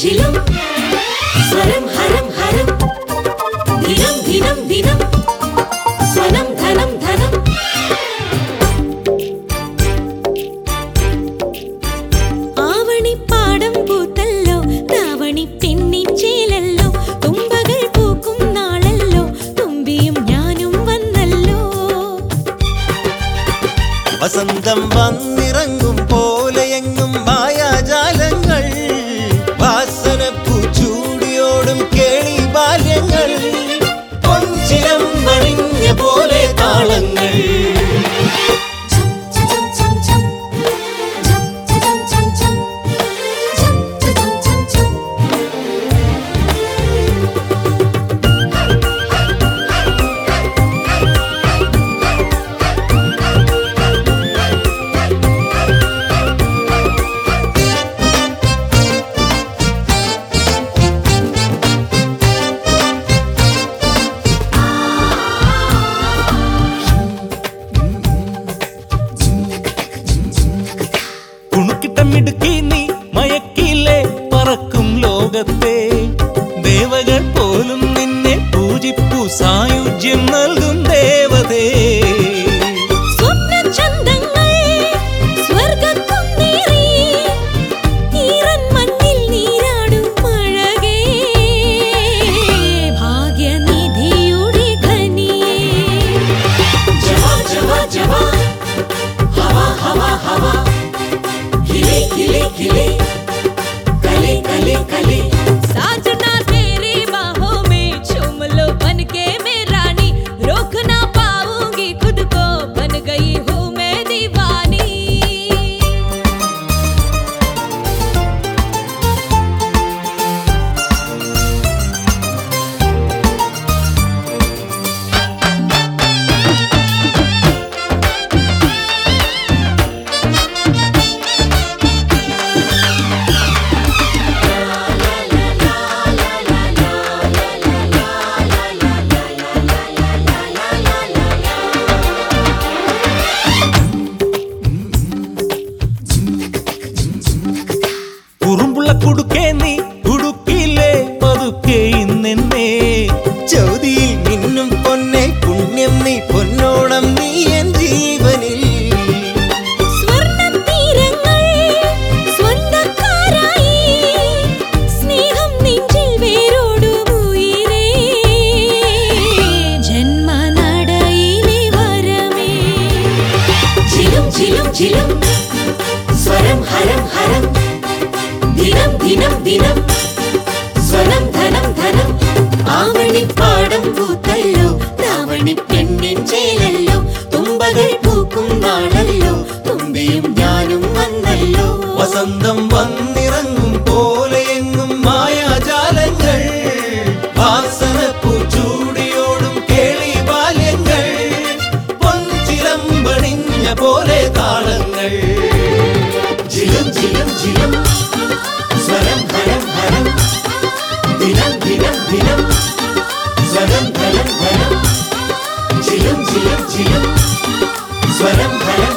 നെഞ്ചിലും സ്വരം ഹരം ഹരം. ദിനം ദിനം ദിനം സ്വനം ധനം ധനം. ആവണി പാടം പൂത്തല്ലോ താവണി പിന്നി തുമ്പകൾ പൂക്കും നാളല്ലോ തുമ്പിയും ഞാനും വന്നല്ലോ. വസന്തം വന്നിറങ്ങും പോലെ എങ്ങും മായ Kili. കുടുക്കേ നീ കുടുക്കില്ലേ പതുക്കെ ഇന്നെന്നെ. ചോതിയിൽ നിന്നും പൊന്നെ പുണ്യം നീ പൊന്നോണം നീ എൻ ജീവനിൽ. ചിലും ചിലും ദിനം ദിനം. സ്വനം ധനം ധനം. ആവണി പാടം പൂത്തല്ലോ தாவணி பெண்ணின் തുമ്പകൾ പൂക്കും നാളല്ലോ തുമ്പയും ഞാനും വന്നല്ലോ. വസന്തം വന്നിറങ്ങും പോലെ എങ്ങും മായാജാലങ്ങൾ കേളി ബാല്യങ്ങൾ. പോലെ താളങ്ങൾ. ജിലം ജിലം ജിലം. സ്വരം ഹരം ഹരം ദിനം ദിനം ദിനം സ്വരം ഹരം ഹരം ചിലം ചിലം ചിലം സ്വരം ഹരം